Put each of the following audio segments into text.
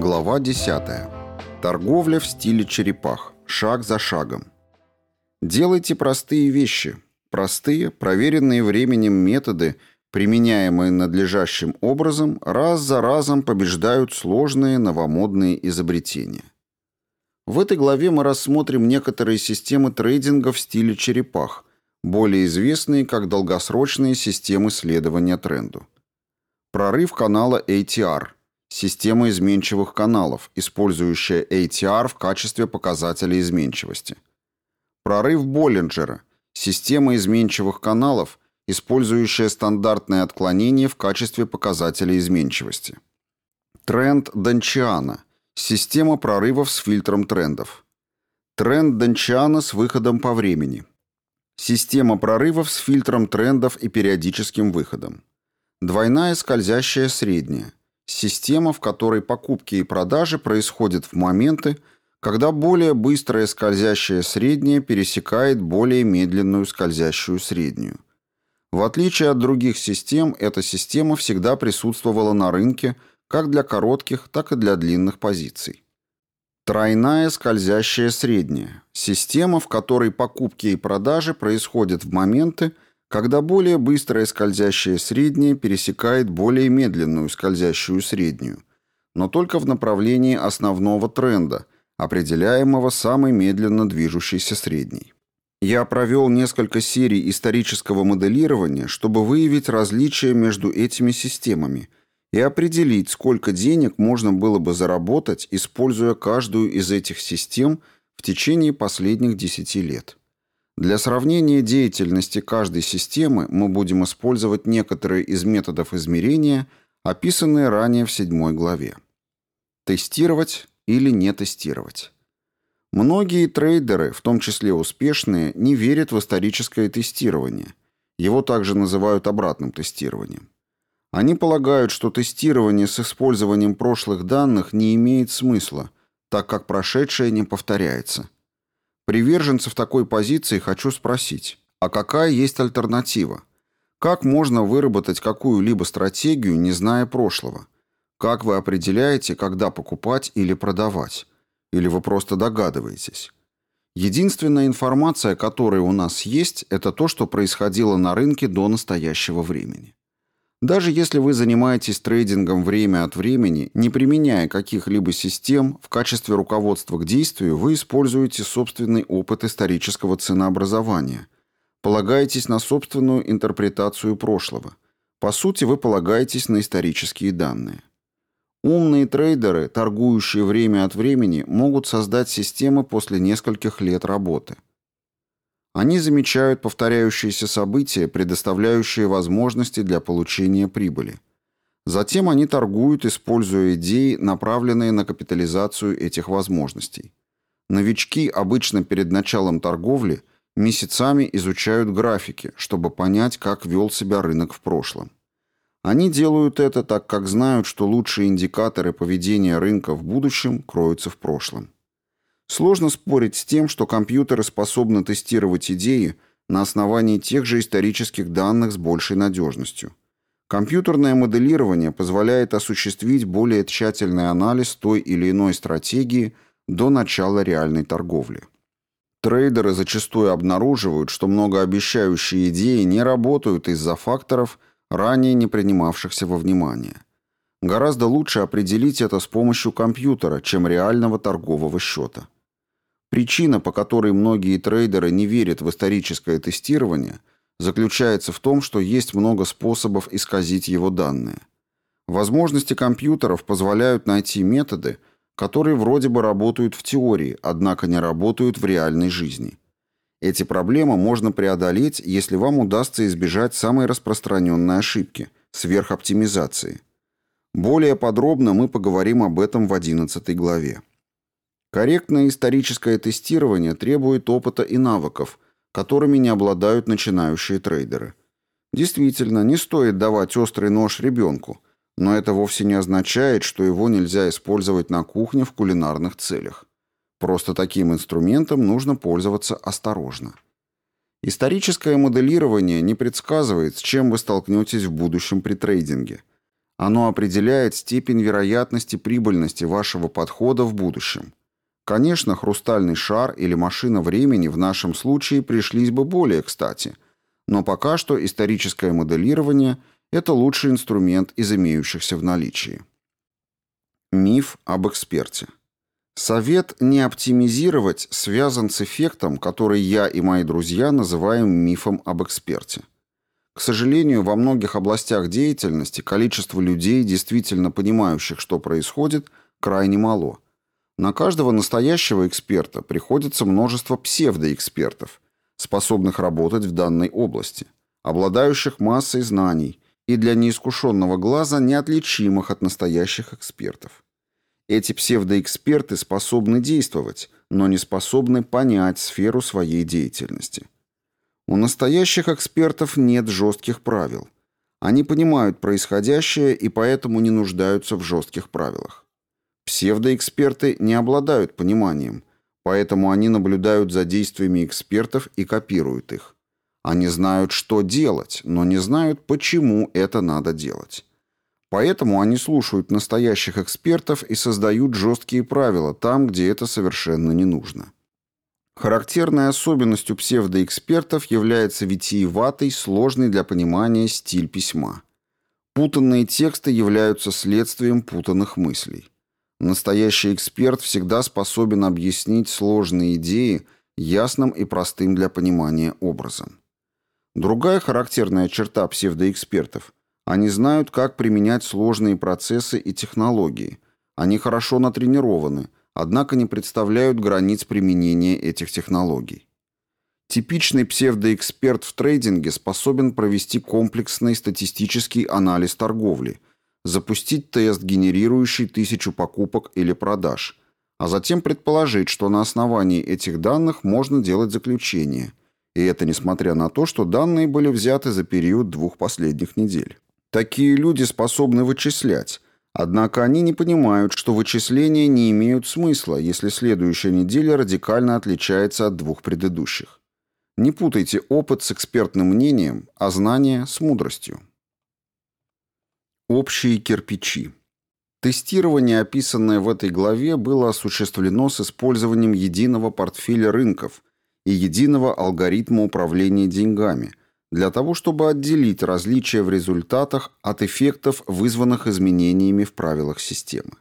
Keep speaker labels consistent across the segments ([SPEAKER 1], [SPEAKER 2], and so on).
[SPEAKER 1] Глава 10. Торговля в стиле черепах. Шаг за шагом. Делайте простые вещи. Простые, проверенные временем методы, применяемые надлежащим образом, раз за разом побеждают сложные новомодные изобретения. В этой главе мы рассмотрим некоторые системы трейдинга в стиле черепах, более известные как долгосрочные системы следования тренду. Прорыв канала ATR – Система изменчивых каналов, использующая ATR в качестве показателя изменчивости. Прорыв Боллинджера. Система изменчивых каналов, использующая стандартное отклонение в качестве показателя изменчивости. Тренд Дончиана. Система прорывов с фильтром трендов. Тренд Дончиана с выходом по времени. Система прорывов с фильтром трендов и периодическим выходом. Двойная скользящая средняя. Система, в которой покупки и продажи происходят в моменты, когда более быстрая скользящая средняя пересекает более медленную скользящую среднюю. В отличие от других систем, эта система всегда присутствовала на рынке как для коротких, так и для длинных позиций. Тройная скользящая средняя – система, в которой покупки и продажи происходят в моменты, когда более быстрая скользящая средняя пересекает более медленную скользящую среднюю, но только в направлении основного тренда, определяемого самой медленно движущейся средней. Я провел несколько серий исторического моделирования, чтобы выявить различия между этими системами и определить, сколько денег можно было бы заработать, используя каждую из этих систем в течение последних 10 лет. Для сравнения деятельности каждой системы мы будем использовать некоторые из методов измерения, описанные ранее в седьмой главе. Тестировать или не тестировать. Многие трейдеры, в том числе успешные, не верят в историческое тестирование. Его также называют обратным тестированием. Они полагают, что тестирование с использованием прошлых данных не имеет смысла, так как прошедшее не повторяется. Приверженцев такой позиции хочу спросить, а какая есть альтернатива? Как можно выработать какую-либо стратегию, не зная прошлого? Как вы определяете, когда покупать или продавать? Или вы просто догадываетесь? Единственная информация, которая у нас есть, это то, что происходило на рынке до настоящего времени. Даже если вы занимаетесь трейдингом время от времени, не применяя каких-либо систем, в качестве руководства к действию вы используете собственный опыт исторического ценообразования, полагаетесь на собственную интерпретацию прошлого. По сути, вы полагаетесь на исторические данные. Умные трейдеры, торгующие время от времени, могут создать системы после нескольких лет работы – они замечают повторяющиеся события, предоставляющие возможности для получения прибыли. Затем они торгуют, используя идеи, направленные на капитализацию этих возможностей. Новички обычно перед началом торговли месяцами изучают графики, чтобы понять, как вел себя рынок в прошлом. Они делают это так, как знают, что лучшие индикаторы поведения рынка в будущем кроются в прошлом. Сложно спорить с тем, что компьютеры способны тестировать идеи на основании тех же исторических данных с большей надежностью. Компьютерное моделирование позволяет осуществить более тщательный анализ той или иной стратегии до начала реальной торговли. Трейдеры зачастую обнаруживают, что многообещающие идеи не работают из-за факторов, ранее не принимавшихся во внимание. Гораздо лучше определить это с помощью компьютера, чем реального торгового счета. Причина, по которой многие трейдеры не верят в историческое тестирование, заключается в том, что есть много способов исказить его данные. Возможности компьютеров позволяют найти методы, которые вроде бы работают в теории, однако не работают в реальной жизни. Эти проблемы можно преодолеть, если вам удастся избежать самой распространенной ошибки – сверхоптимизации. Более подробно мы поговорим об этом в 11 главе. Корректное историческое тестирование требует опыта и навыков, которыми не обладают начинающие трейдеры. Действительно, не стоит давать острый нож ребенку, но это вовсе не означает, что его нельзя использовать на кухне в кулинарных целях. Просто таким инструментом нужно пользоваться осторожно. Историческое моделирование не предсказывает, с чем вы столкнетесь в будущем при трейдинге. Оно определяет степень вероятности прибыльности вашего подхода в будущем. Конечно, хрустальный шар или машина времени в нашем случае пришлись бы более кстати, но пока что историческое моделирование – это лучший инструмент из имеющихся в наличии. Миф об эксперте. Совет не оптимизировать связан с эффектом, который я и мои друзья называем мифом об эксперте. К сожалению, во многих областях деятельности количество людей, действительно понимающих, что происходит, крайне мало. На каждого настоящего эксперта приходится множество псевдоэкспертов, способных работать в данной области, обладающих массой знаний и для неискушенного глаза неотличимых от настоящих экспертов. Эти псевдоэксперты способны действовать, но не способны понять сферу своей деятельности. У настоящих экспертов нет жестких правил. Они понимают происходящее и поэтому не нуждаются в жестких правилах. Псевдоэксперты не обладают пониманием, поэтому они наблюдают за действиями экспертов и копируют их. Они знают, что делать, но не знают, почему это надо делать. Поэтому они слушают настоящих экспертов и создают жесткие правила там, где это совершенно не нужно. Характерной особенностью псевдоэкспертов является витиеватый, сложный для понимания стиль письма. Путанные тексты являются следствием путанных мыслей. Настоящий эксперт всегда способен объяснить сложные идеи ясным и простым для понимания образом. Другая характерная черта псевдоэкспертов – они знают, как применять сложные процессы и технологии. Они хорошо натренированы – однако не представляют границ применения этих технологий. Типичный псевдоэксперт в трейдинге способен провести комплексный статистический анализ торговли, запустить тест, генерирующий тысячу покупок или продаж, а затем предположить, что на основании этих данных можно делать заключение, и это несмотря на то, что данные были взяты за период двух последних недель. Такие люди способны вычислять, Однако они не понимают, что вычисления не имеют смысла, если следующая неделя радикально отличается от двух предыдущих. Не путайте опыт с экспертным мнением, а знания с мудростью. Общие кирпичи. Тестирование, описанное в этой главе, было осуществлено с использованием единого портфеля рынков и единого алгоритма управления деньгами – для того, чтобы отделить различия в результатах от эффектов, вызванных изменениями в правилах системы.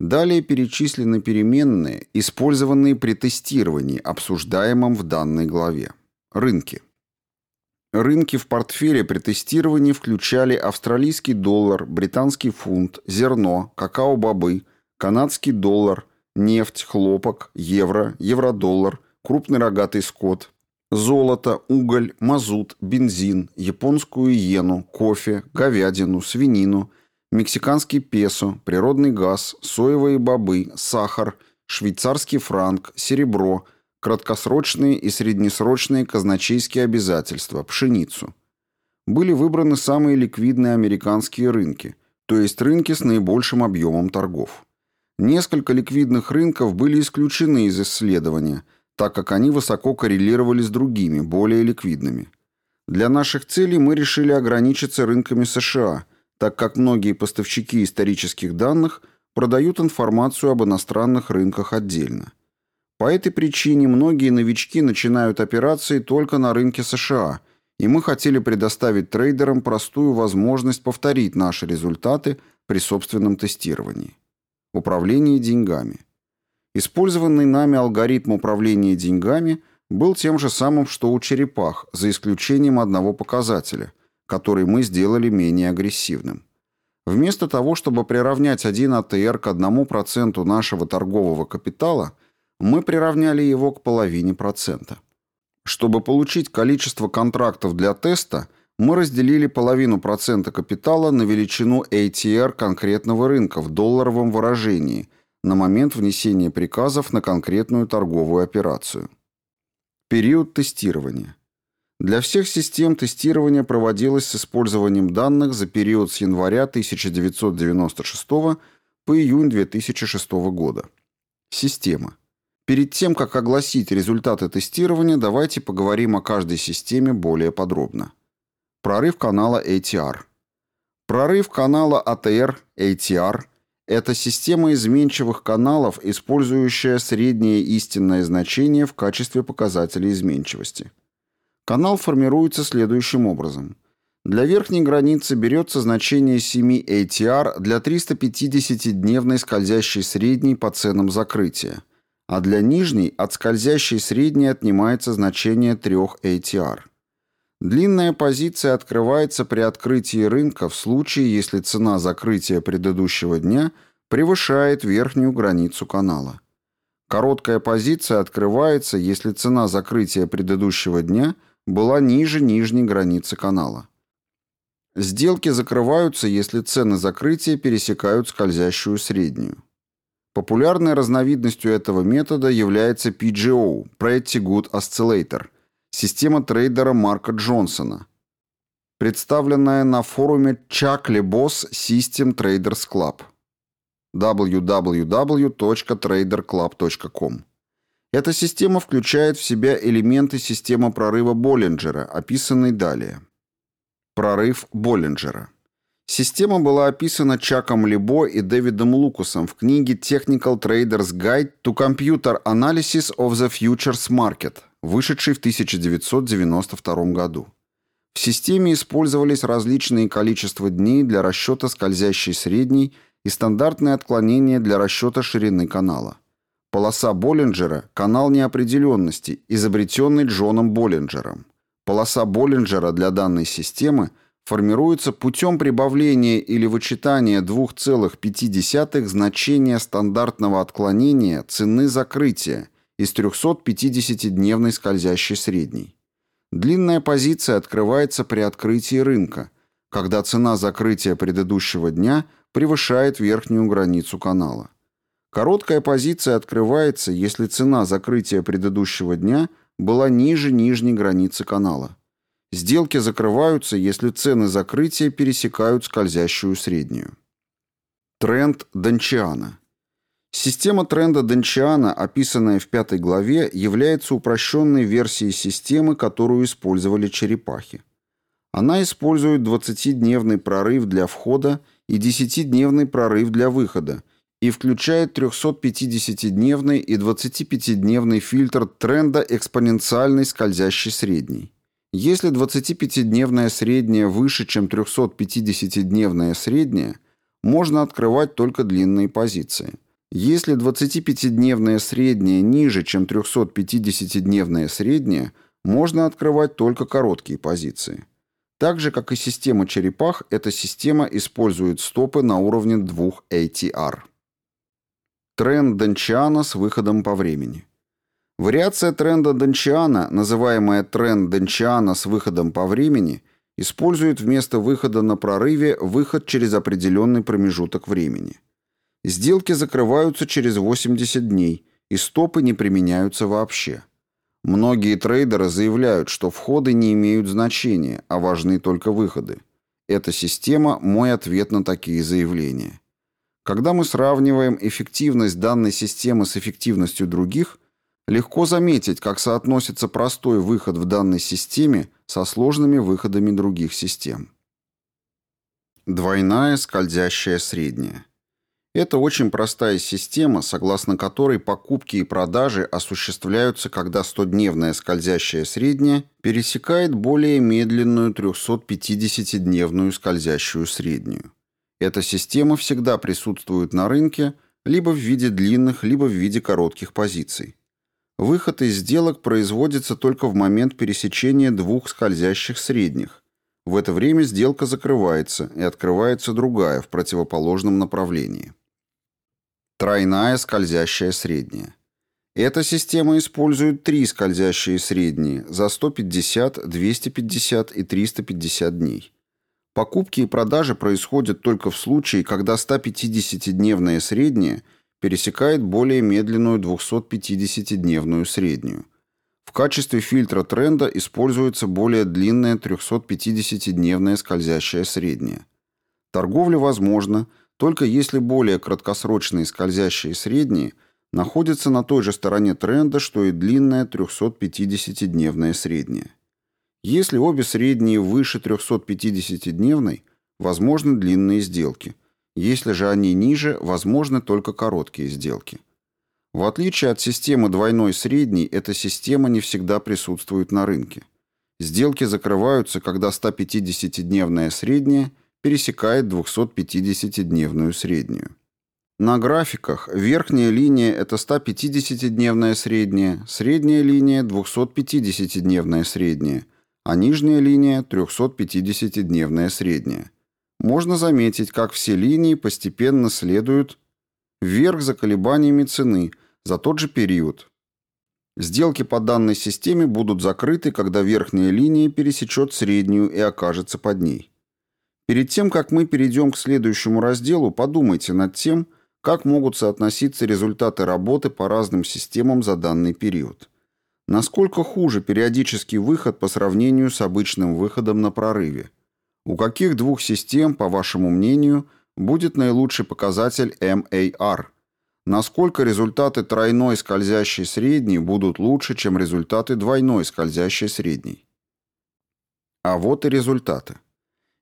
[SPEAKER 1] Далее перечислены переменные, использованные при тестировании, обсуждаемом в данной главе. Рынки. Рынки в портфеле при тестировании включали австралийский доллар, британский фунт, зерно, какао-бобы, канадский доллар, нефть, хлопок, евро, евро-доллар, крупный рогатый скот, Золото, уголь, мазут, бензин, японскую иену, кофе, говядину, свинину, мексиканский песо, природный газ, соевые бобы, сахар, швейцарский франк, серебро, краткосрочные и среднесрочные казначейские обязательства, пшеницу. Были выбраны самые ликвидные американские рынки, то есть рынки с наибольшим объемом торгов. Несколько ликвидных рынков были исключены из исследования – так как они высоко коррелировали с другими, более ликвидными. Для наших целей мы решили ограничиться рынками США, так как многие поставщики исторических данных продают информацию об иностранных рынках отдельно. По этой причине многие новички начинают операции только на рынке США, и мы хотели предоставить трейдерам простую возможность повторить наши результаты при собственном тестировании. Управление деньгами. Использованный нами алгоритм управления деньгами был тем же самым, что у черепах, за исключением одного показателя, который мы сделали менее агрессивным. Вместо того, чтобы приравнять 1 АТР к 1% нашего торгового капитала, мы приравняли его к половине процента. Чтобы получить количество контрактов для теста, мы разделили половину процента капитала на величину ATR конкретного рынка в долларовом выражении – на момент внесения приказов на конкретную торговую операцию. Период тестирования. Для всех систем тестирование проводилось с использованием данных за период с января 1996 по июнь 2006 года. Система. Перед тем, как огласить результаты тестирования, давайте поговорим о каждой системе более подробно. Прорыв канала ATR. Прорыв канала ATR, ATR – это система изменчивых каналов, использующая среднее истинное значение в качестве показателя изменчивости. Канал формируется следующим образом. Для верхней границы берется значение 7 ATR для 350-дневной скользящей средней по ценам закрытия, а для нижней от скользящей средней отнимается значение 3 ATR. Длинная позиция открывается при открытии рынка в случае, если цена закрытия предыдущего дня превышает верхнюю границу канала. Короткая позиция открывается, если цена закрытия предыдущего дня была ниже нижней границы канала. Сделки закрываются, если цены закрытия пересекают скользящую среднюю. Популярной разновидностью этого метода является PGO – Pretty Good Oscillator – система трейдера Марка Джонсона, представленная на форуме Chuck LeBoss System Traders Club www.traderclub.com. Эта система включает в себя элементы системы прорыва Боллинджера, описанной далее. Прорыв Боллинджера. Система была описана Чаком Либо и Дэвидом Лукасом в книге Technical Traders Guide to Computer Analysis of the Futures Market, вышедшей в 1992 году. В системе использовались различные количества дней для расчета скользящей средней и стандартные отклонения для расчета ширины канала. Полоса Боллинджера – канал неопределенности, изобретенный Джоном Боллинджером. Полоса Боллинджера для данной системы формируется путем прибавления или вычитания 2,5 значения стандартного отклонения цены закрытия из 350-дневной скользящей средней. Длинная позиция открывается при открытии рынка, когда цена закрытия предыдущего дня превышает верхнюю границу канала. Короткая позиция открывается, если цена закрытия предыдущего дня – была ниже нижней границы канала. Сделки закрываются, если цены закрытия пересекают скользящую среднюю. Тренд Дончиана. Система тренда Дончиана, описанная в пятой главе, является упрощенной версией системы, которую использовали черепахи. Она использует 20-дневный прорыв для входа и 10-дневный прорыв для выхода – и включает 350-дневный и 25-дневный фильтр тренда экспоненциальной скользящей средней. Если 25-дневная средняя выше, чем 350-дневная средняя, можно открывать только длинные позиции. Если 25-дневная средняя ниже, чем 350-дневная средняя, можно открывать только короткие позиции. Так же, как и система черепах, эта система использует стопы на уровне 2 ATR. Тренд Дончиана с выходом по времени. Вариация тренда Дончиана, называемая тренд Дончиана с выходом по времени, использует вместо выхода на прорыве выход через определенный промежуток времени. Сделки закрываются через 80 дней, и стопы не применяются вообще. Многие трейдеры заявляют, что входы не имеют значения, а важны только выходы. Эта система – мой ответ на такие заявления. Когда мы сравниваем эффективность данной системы с эффективностью других, легко заметить, как соотносится простой выход в данной системе со сложными выходами других систем. Двойная скользящая средняя. Это очень простая система, согласно которой покупки и продажи осуществляются, когда 100-дневная скользящая средняя пересекает более медленную 350-дневную скользящую среднюю. Эта система всегда присутствует на рынке либо в виде длинных, либо в виде коротких позиций. Выход из сделок производится только в момент пересечения двух скользящих средних. В это время сделка закрывается и открывается другая в противоположном направлении. Тройная скользящая средняя. Эта система использует три скользящие средние за 150, 250 и 350 дней. Покупки и продажи происходят только в случае, когда 150-дневная средняя пересекает более медленную 250-дневную среднюю. В качестве фильтра тренда используется более длинная 350-дневная скользящая средняя. Торговля возможна только если более краткосрочные скользящие средние находятся на той же стороне тренда, что и длинная 350-дневная средняя. Если обе средние выше 350-дневной, возможны длинные сделки. Если же они ниже, возможны только короткие сделки. В отличие от системы двойной средней, эта система не всегда присутствует на рынке. Сделки закрываются, когда 150-дневная средняя пересекает 250-дневную среднюю. На графиках верхняя линия – это 150-дневная средняя, средняя линия – 250-дневная средняя, а нижняя линия – 350-дневная средняя. Можно заметить, как все линии постепенно следуют вверх за колебаниями цены – за тот же период. Сделки по данной системе будут закрыты, когда верхняя линия пересечет среднюю и окажется под ней. Перед тем, как мы перейдем к следующему разделу, подумайте над тем, как могут соотноситься результаты работы по разным системам за данный период. Насколько хуже периодический выход по сравнению с обычным выходом на прорыве? У каких двух систем, по вашему мнению, будет наилучший показатель MAR – насколько результаты тройной скользящей средней будут лучше, чем результаты двойной скользящей средней. А вот и результаты.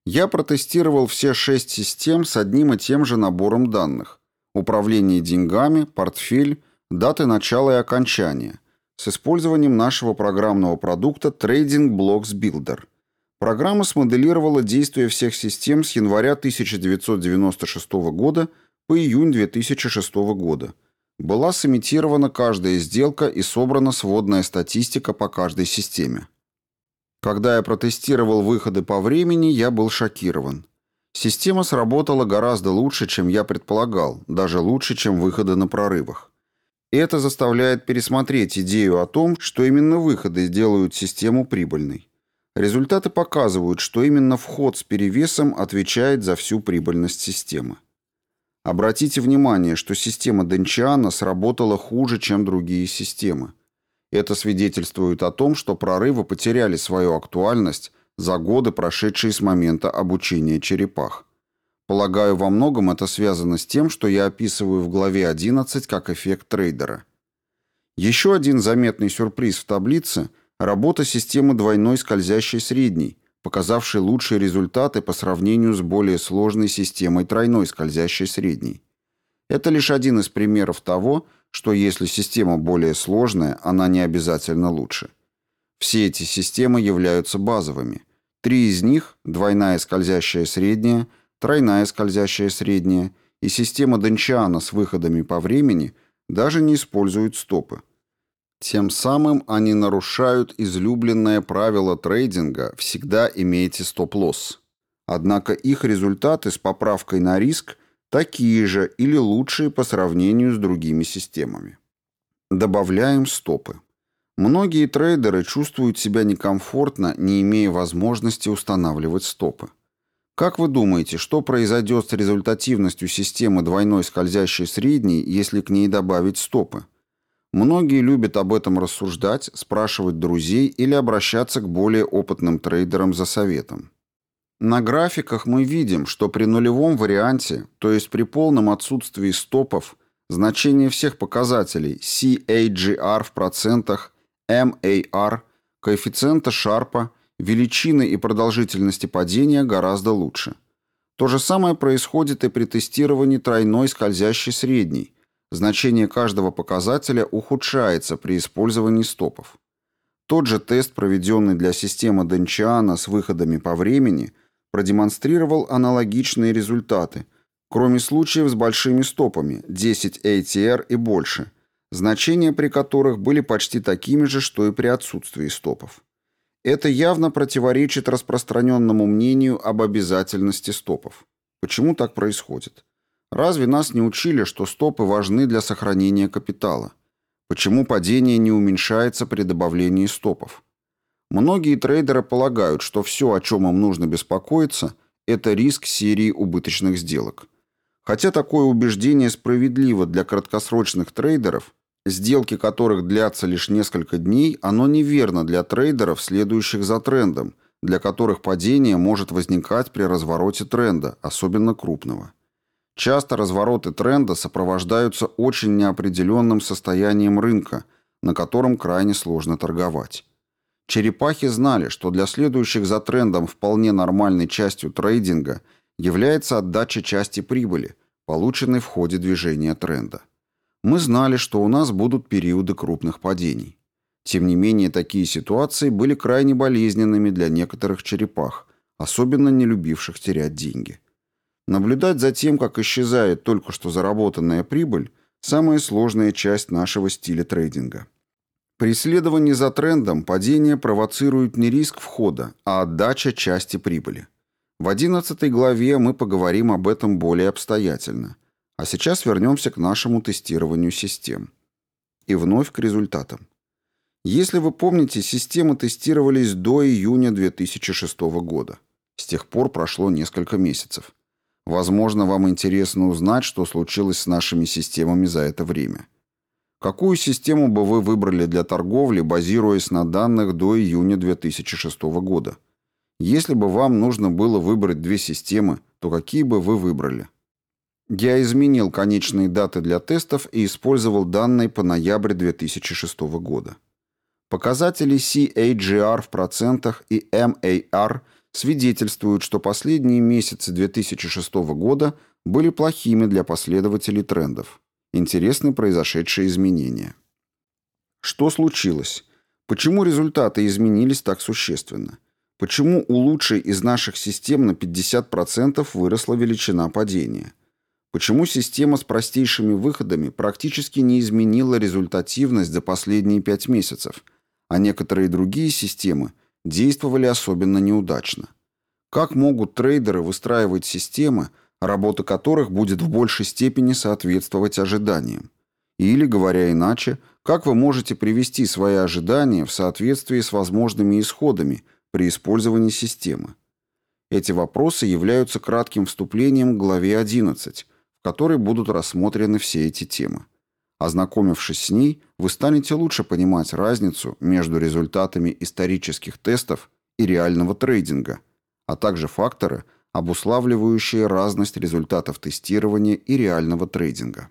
[SPEAKER 1] Я протестировал все шесть систем с одним и тем же набором данных. Управление деньгами, портфель, даты начала и окончания с использованием нашего программного продукта Trading Blocks Builder. Программа смоделировала действия всех систем с января 1996 года – по июнь 2006 года. Была сымитирована каждая сделка и собрана сводная статистика по каждой системе. Когда я протестировал выходы по времени, я был шокирован. Система сработала гораздо лучше, чем я предполагал, даже лучше, чем выходы на прорывах. Это заставляет пересмотреть идею о том, что именно выходы делают систему прибыльной. Результаты показывают, что именно вход с перевесом отвечает за всю прибыльность системы. Обратите внимание, что система Денчиана сработала хуже, чем другие системы. Это свидетельствует о том, что прорывы потеряли свою актуальность за годы, прошедшие с момента обучения черепах. Полагаю, во многом это связано с тем, что я описываю в главе 11 как эффект трейдера. Еще один заметный сюрприз в таблице – работа системы двойной скользящей средней, показавший лучшие результаты по сравнению с более сложной системой тройной скользящей средней. Это лишь один из примеров того, что если система более сложная, она не обязательно лучше. Все эти системы являются базовыми. Три из них – двойная скользящая средняя, тройная скользящая средняя и система Дончиана с выходами по времени – даже не используют стопы – тем самым они нарушают излюбленное правило трейдинга «всегда имейте стоп-лосс». Однако их результаты с поправкой на риск такие же или лучшие по сравнению с другими системами. Добавляем стопы. Многие трейдеры чувствуют себя некомфортно, не имея возможности устанавливать стопы. Как вы думаете, что произойдет с результативностью системы двойной скользящей средней, если к ней добавить стопы? Многие любят об этом рассуждать, спрашивать друзей или обращаться к более опытным трейдерам за советом. На графиках мы видим, что при нулевом варианте, то есть при полном отсутствии стопов, значение всех показателей CAGR в процентах, MAR, коэффициента Шарпа, величины и продолжительности падения гораздо лучше. То же самое происходит и при тестировании тройной скользящей средней, Значение каждого показателя ухудшается при использовании стопов. Тот же тест, проведенный для системы Денчиана с выходами по времени, продемонстрировал аналогичные результаты, кроме случаев с большими стопами 10 ATR и больше, значения при которых были почти такими же, что и при отсутствии стопов. Это явно противоречит распространенному мнению об обязательности стопов. Почему так происходит? Разве нас не учили, что стопы важны для сохранения капитала? Почему падение не уменьшается при добавлении стопов? Многие трейдеры полагают, что все, о чем им нужно беспокоиться, это риск серии убыточных сделок. Хотя такое убеждение справедливо для краткосрочных трейдеров, сделки которых длятся лишь несколько дней, оно неверно для трейдеров, следующих за трендом, для которых падение может возникать при развороте тренда, особенно крупного. Часто развороты тренда сопровождаются очень неопределенным состоянием рынка, на котором крайне сложно торговать. Черепахи знали, что для следующих за трендом вполне нормальной частью трейдинга является отдача части прибыли, полученной в ходе движения тренда. Мы знали, что у нас будут периоды крупных падений. Тем не менее, такие ситуации были крайне болезненными для некоторых черепах, особенно не любивших терять деньги. Наблюдать за тем, как исчезает только что заработанная прибыль – самая сложная часть нашего стиля трейдинга. При исследовании за трендом падение провоцирует не риск входа, а отдача части прибыли. В 11 главе мы поговорим об этом более обстоятельно. А сейчас вернемся к нашему тестированию систем. И вновь к результатам. Если вы помните, системы тестировались до июня 2006 года. С тех пор прошло несколько месяцев. Возможно, вам интересно узнать, что случилось с нашими системами за это время. Какую систему бы вы выбрали для торговли, базируясь на данных до июня 2006 года? Если бы вам нужно было выбрать две системы, то какие бы вы выбрали? Я изменил конечные даты для тестов и использовал данные по ноябрь 2006 года. Показатели CAGR в процентах и MAR свидетельствуют, что последние месяцы 2006 года были плохими для последователей трендов. Интересны произошедшие изменения. Что случилось? Почему результаты изменились так существенно? Почему у лучшей из наших систем на 50% выросла величина падения? Почему система с простейшими выходами практически не изменила результативность за последние 5 месяцев – а некоторые другие системы действовали особенно неудачно. Как могут трейдеры выстраивать системы, работа которых будет в большей степени соответствовать ожиданиям? Или, говоря иначе, как вы можете привести свои ожидания в соответствии с возможными исходами при использовании системы? Эти вопросы являются кратким вступлением к главе 11, в которой будут рассмотрены все эти темы. Ознакомившись с ней, вы станете лучше понимать разницу между результатами исторических тестов и реального трейдинга, а также факторы, обуславливающие разность результатов тестирования и реального трейдинга.